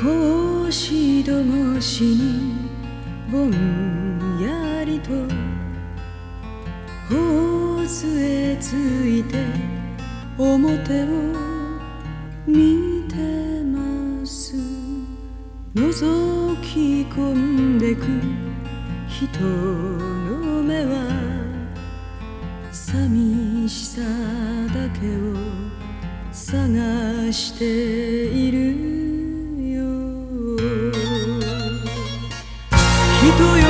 格子戸越しにぼんやりと頬杖ついて表を見てます。覗き込んでく人の目は寂しさだけを探している。人よ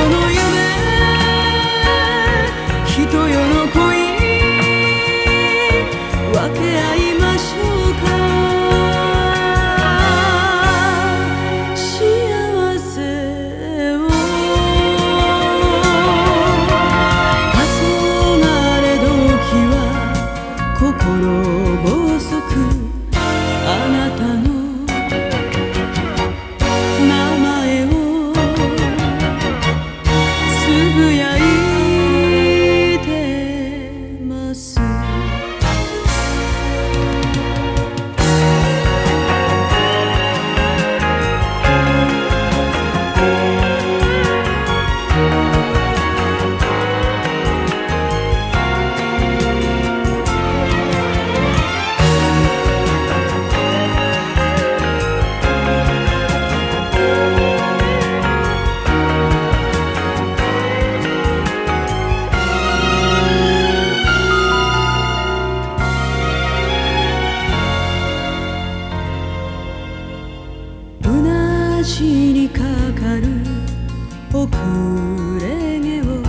かる遅れ毛を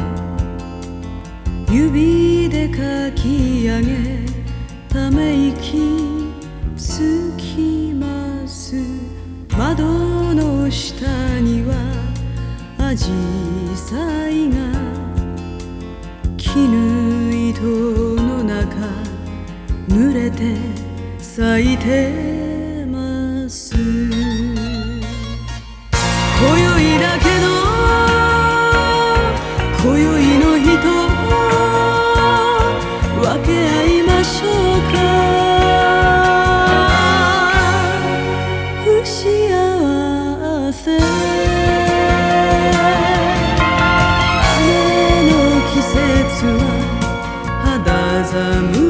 指でかき上げため息つきます窓の下にはアジサイが絹糸の中濡れて咲いてます今宵だけの今宵の人分け合いましょうか。不幸せ。雨の季節は肌寒く